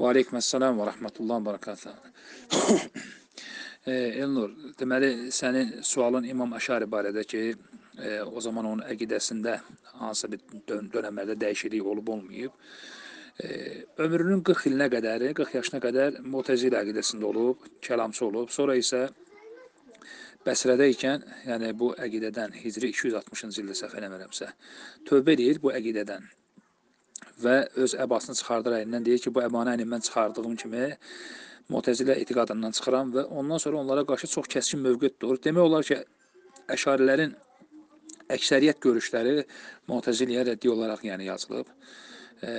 Və aleyküməssalam və rəhmətullah və barakatuhu. e, Elnur, deməli sənin sualın İmam Əşari barədə ki, e, o zaman onun əqidəsində hansısa bir dön dönəmlərdə dəyişiklik olub olmayıb. E, ömrünün 40 ilinə qədər, 40 yaşına qədər Mu'təzilə əqidəsində olub, kəlamçı olub. Sonra isə Bəsrədə ikən, yəni bu əqidədən Hicri 260-cı ildə səhv eləmirəmsə, tövbə edir bu əqidədən və öz əbasını çıxardır əlindən deyir ki, bu əbanı əlimdən çıxardığım kimi Mu'təzilə etiqadından çıxıram və ondan sonra onlara qarşı çox kəskin mövqe tutur. Demək olar ki, Əşarilərin əksəriyyət görüşləri Mu'təziləyə rəddi olaraq yəni yazılıb. E,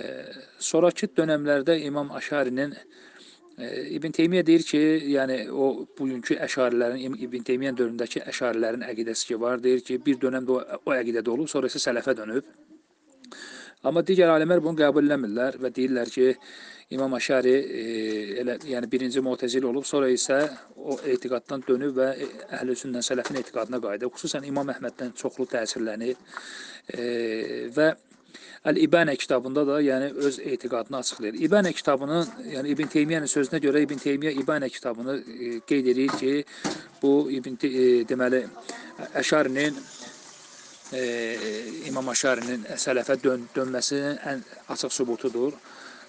sonrakı dönəmlərdə İmam Əşarinin e, İbn Teymiyyə deyir ki, yəni o bugünkü Əşarilərin İbn Teymiyyə dövründəki Əşarilərin əqidəsi ki var, deyir ki, bir dönəmdə o, o əqidədə olub, sonra isə sələfə dönüb. Amma digər alimlər bunu qəbul eləmirlər və deyirlər ki, İmam Əşəri e, elə yəni birinci Mu'təzili olub, sonra isə o etiqaddan dönüb və Əhl-i Sünnə sələfin etiqadına qayıdıb. Xüsusən İmam Əhməddən çoxlu təsirlənib e, və Əl-İbənə kitabında da yəni öz etiqadını açıqlayır. İbənə kitabının, yəni İbn Teymiyyənin sözünə görə İbn Teymiyyə İbənə kitabını e, qeyd edir ki, bu İbn e, deməli Əşarinin e, İmam Aşarinin sələfə dön dönməsinin ən açıq sübutudur.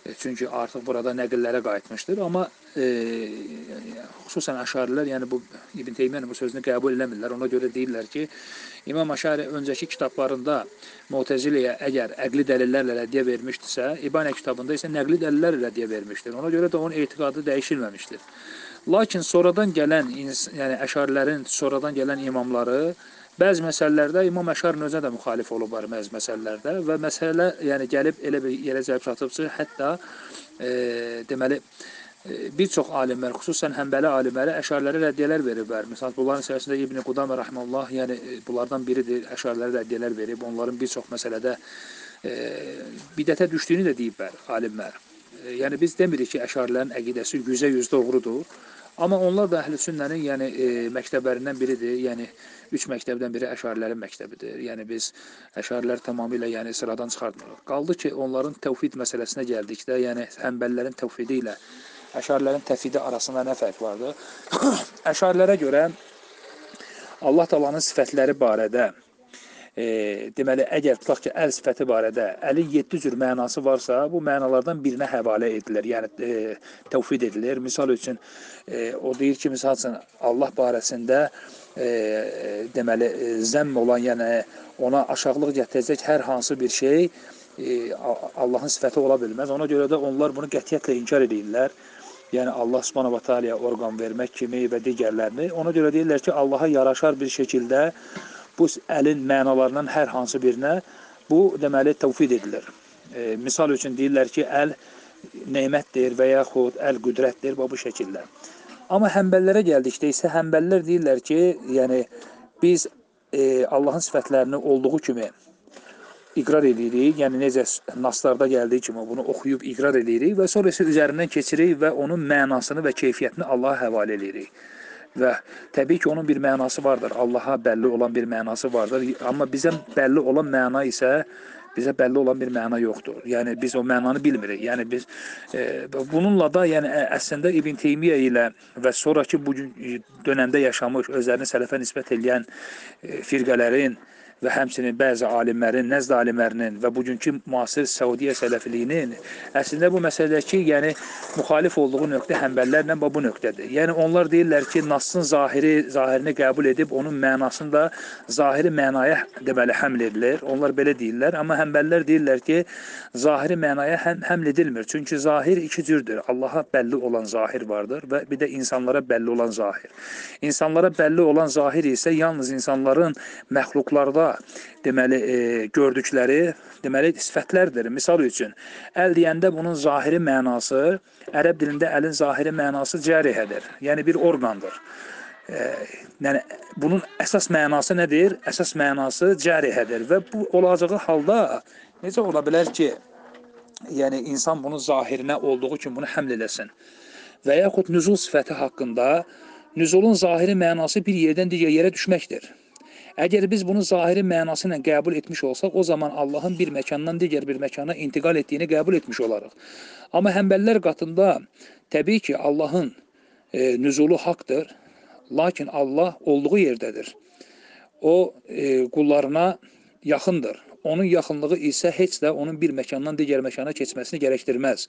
E, çünki artıq burada nəqillərə qayıtmışdır. Amma e, xüsusən Aşarilər, yəni bu İbn Teymiyənin bu sözünü qəbul eləmirlər. Ona görə deyirlər ki, İmam Aşari öncəki kitablarında Mu'təziləyə əgər əqli dəlillərlə rəddiyə vermişdirsə, İbanə kitabında isə nəqli dəlillərlə rəddiyə vermişdir. Ona görə də onun etiqadı dəyişilməmişdir. Lakin sonradan gələn, yəni Əşarilərin sonradan gələn imamları Bəzi məsələlərdə İmam Əşarin özünə də müxalif olublar bəzi məsələlərdə və məsələ yəni gəlib elə bir yerə gəlib çatıbsa, hətta e, deməli e, bir çox alimlər, xüsusən Həmbəli alimləri Əşarilərə rəddiyələr veriblər. Məsələn, bunların içərisində İbn Qudamə rahmeullah, yəni e, bunlardan biridir, Əşarilərə rəddiyələr verib. Onların bir çox məsələdə e, bidətə düşdüyünü də deyiblər alimlər. Yəni biz demirik ki, Əşarilərin əqidəsi 100% doğrudur. Amma onlar da Əhl-i Sünnənin yəni e, məktəblərindən biridir. Yəni üç məktəbdən biri Əşarilərin məktəbidir. Yəni biz Əşarilər tamamilə yəni sıradan çıxartmırıq. Qaldı ki, onların təvhid məsələsinə gəldikdə, yəni Həmbəllərin təvhidi ilə Əşarilərin təvhidi arasında nə fərq vardır? Əşarilərə görə Allah Taala'nın sifətləri barədə e, deməli, əgər tutaq ki, əl sifəti barədə əlin 7 cür mənası varsa, bu mənalardan birinə həvalə edilir, yəni e, təvhid edilir. Misal üçün, e, o deyir ki, misal üçün, Allah barəsində e, deməli, e, zəmm olan, yəni ona aşağılıq gətirəcək hər hansı bir şey e, Allahın sifəti ola bilməz. Ona görə də onlar bunu qətiyyətlə inkar edirlər yəni Allah subhanahu wa ta'ala orqan vermək kimi və digərlərini. Ona görə deyirlər ki, Allaha yaraşar bir şəkildə bu əlin mənalarından hər hansı birinə bu deməli təvfid edilir. E, misal üçün deyirlər ki, əl nemətdir və yaxud əl qüdrətdir və bu şəkildə. Amma həmbəllərə gəldikdə isə həmbəllər deyirlər ki, yəni biz e, Allahın sifətlərini olduğu kimi iqrar edirik. Yəni necə naslarda gəldiyi kimi bunu oxuyub iqrar edirik və sonra isə üzərindən keçirik və onun mənasını və keyfiyyətini Allaha həvalə edirik. Və təbii ki, onun bir mənası vardır. Allaha bəlli olan bir mənası vardır. Amma bizə bəlli olan məna isə bizə bəlli olan bir məna yoxdur. Yəni biz o mənanı bilmirik. Yəni biz e, bununla da yəni əslində İbn Teymiyyə ilə və sonrakı bu dövrdə yaşamış, özlərini sələfə nisbət edən e, firqələrin və həmçinin bəzi alimlərin, nəzd alimlərinin və bugünkü müasir Səudiyyə sələfiliyinin əslində bu məsələdəki, yəni müxalif olduğu nöqtə həmbəllərlə bu nöqtədir. Yəni onlar deyirlər ki, Nassın zahiri, zahirini qəbul edib onun mənasını da zahiri mənaya deməli həml edilir. Onlar belə deyirlər, amma həmbəllər deyirlər ki, zahiri mənaya həm həml edilmir. Çünki zahir iki cürdür. Allaha bəlli olan zahir vardır və bir də insanlara bəlli olan zahir. İnsanlara bəlli olan zahir isə yalnız insanların məxluqlarda deməli e, gördükləri deməli sifətlərdir. Misal üçün, əl deyəndə bunun zahiri mənası ərəb dilində əlin zahiri mənası cərihədir. Yəni bir orqandır. E, yəni bunun əsas mənası nədir? Əsas mənası cərihədir və bu olacağı halda necə ola bilər ki, yəni insan bunun zahirinə olduğu kimi bunu həml eləsin. Və yaxud nüzul sifəti haqqında nüzulun zahiri mənası bir yerdən digər yerə düşməkdir. Əgər biz bunu zahiri mənası ilə qəbul etmiş olsaq, o zaman Allahın bir məkandan digər bir məkana intiqal etdiyini qəbul etmiş olarıq. Amma həmbəllər qatında təbii ki, Allahın e, nüzulu haqdır, lakin Allah olduğu yerdədir. O e, qullarına yaxındır. Onun yaxınlığı isə heç də onun bir məkandan digər məkana keçməsini gərəkdirməz.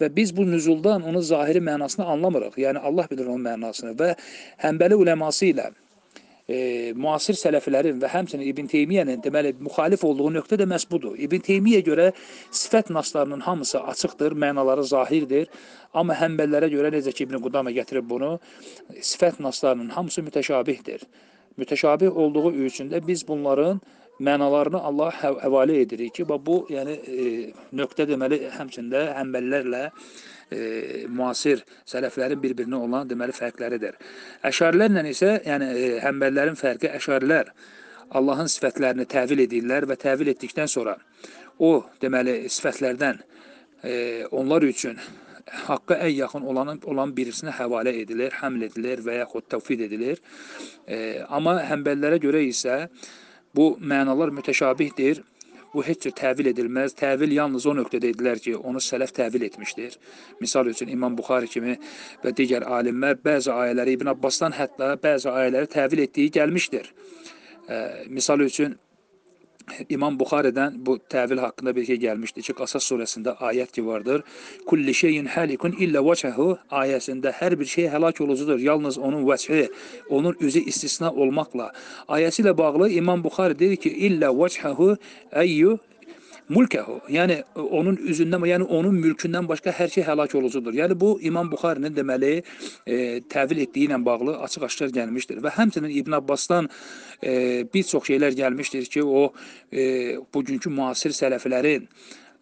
Və biz bu nüzuldan onun zahiri mənasını anlamırıq. Yəni Allah bilir onun mənasını və Həmbəli uləması ilə e, müasir sələfilərin və həmçinin İbn Teymiyyənin deməli müxalif olduğu nöqtə də məhz budur. İbn Teymiyyə görə sifət naslarının hamısı açıqdır, mənaları zahirdir. Amma həmbəllərə görə necə ki İbn Qudama gətirib bunu, sifət naslarının hamısı mütəşabihdir. Mütəşabih olduğu üçün də biz bunların mənalarını Allaha həv həvalə edirik ki, bu yəni e, nöqtə deməli həmçində həmbəllərlə e, müasir sələflərin bir-birinə olan deməli fərqləridir. Əşarilərlə isə yəni e, həmbəllərin fərqi əşarilər Allahın sifətlərini təvil edirlər və təvil etdikdən sonra o deməli sifətlərdən e, onlar üçün haqqa ən yaxın olan olan birisinə həvalə edilir, həml edilir və yaxud təvfid edilir. E, amma həmbəllərə görə isə Bu mənalar mütəşabihdir. Bu heç cür təvil edilməz. Təvil yalnız o nöqtədə edilər ki, onu sələf təvil etmişdir. Misal üçün İmam Buxari kimi və digər alimlər bəzi ayələri İbn Abbasdan hətta bəzi ayələri təvil etdiyi gəlmişdir. Misal üçün İmam Buxaridən bu təvil haqqında bir şey gəlmişdi ki, Qasas surəsində ayət ki vardır. Kulli şeyin halikun illə vəçəhu ayəsində hər bir şey həlak olucudur. Yalnız onun vəçhi, onun üzü istisna olmaqla. Ayəsi ilə bağlı İmam Buxari deyir ki, illə vəçəhu əyyu mulkehu. Yəni onun üzündən, yəni onun mülkündən başqa hər şey həlak olucudur. Yəni bu İmam Buxarinin deməli e, təvil etdiyi ilə bağlı açıq-aşkar gəlmişdir və həmçinin İbn Abbasdan e, bir çox şeylər gəlmişdir ki, o e, bugünkü müasir sələfilərin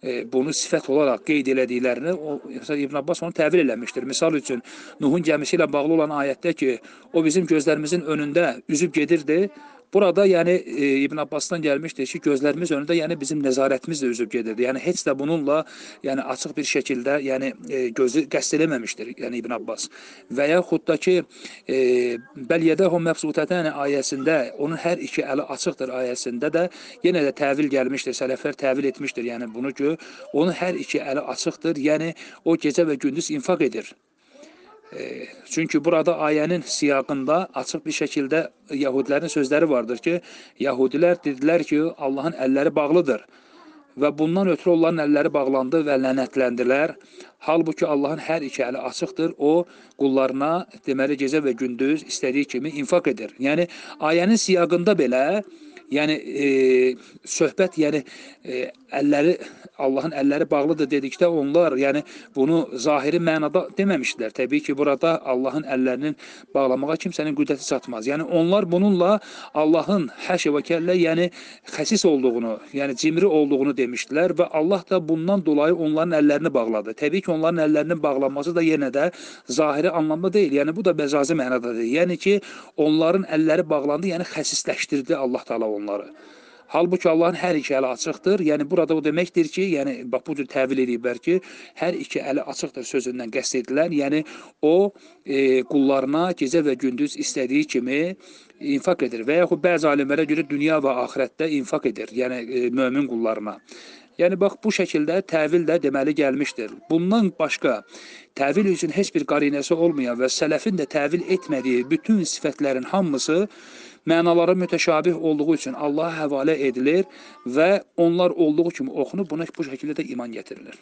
e, bunu sifət olaraq qeyd elədiklərini o İbn Abbas onu təvil eləmişdir. Misal üçün Nuhun gəmisi ilə bağlı olan ayətdə ki, o bizim gözlərimizin önündə üzüb gedirdi. Burada yəni e, İbn Abbasdan gəlmişdir ki, gözlərimiz önündə yəni bizim nəzarətimiz də üzüb gedirdi. Yəni heç də bununla yəni açıq bir şəkildə yəni e, gözü qəsd eləməmişdir, yəni İbn Abbas. Və yaxud da ki, e, Bəlyədəhu məbsutətən ayəsində onun hər iki əli açıqdır ayəsində də yenə də təvil gəlmişdir. Sələflər təvil etmişdir. Yəni bunu ki, onun hər iki əli açıqdır. Yəni o gecə və gündüz infaq edir. Çünki burada ayənin siyaqında açıq bir şəkildə Yahudilərin sözləri vardır ki, Yahudilər dedilər ki, Allahın əlləri bağlıdır və bundan ötürü onların əlləri bağlandı və lənətləndilər. Halbuki Allahın hər iki əli açıqdır. O qullarına deməli gecə və gündüz istədiyi kimi infaq edir. Yəni ayənin siyaqında belə Yəni e, söhbət, yəni e, əlləri Allahın əlləri bağlıdır dedikdə onlar, yəni bunu zahiri mənada deməmişdilər. Təbii ki, burada Allahın əllərinin bağlamağa kimsənin qüdrəti çatmaz. Yəni onlar bununla Allahın həşə və kəllə, yəni xəsis olduğunu, yəni cimri olduğunu demişdilər və Allah da bundan dolayı onların əllərini bağladı. Təbii ki, onların əllərinin bağlanması da yenə də zahiri anlamda deyil. Yəni bu da məcazi mənadadır. Yəni ki, onların əlləri bağlandı, yəni xəsisləşdirdi Allah Taala onları. Halbuki Allahın hər iki əli açıqdır. Yəni burada o deməkdir ki, yəni bax bu cür təvil ediblər ki, hər iki əli açıqdır sözündən qəsd edilən. Yəni o e, qullarına gecə və gündüz istədiyi kimi infaq edir və yaxud bəzi alimlərə görə dünya və axirətdə infaq edir. Yəni e, mömin qullarına. Yəni bax bu şəkildə təvil də deməli gəlmişdir. Bundan başqa təvil üçün heç bir qarinəsi olmayan və sələfin də təvil etmədiyi bütün sifətlərin hamısı mənaları mütəşabih olduğu üçün Allaha həvalə edilir və onlar olduğu kimi oxunub buna bu şəkildə də iman gətirilir.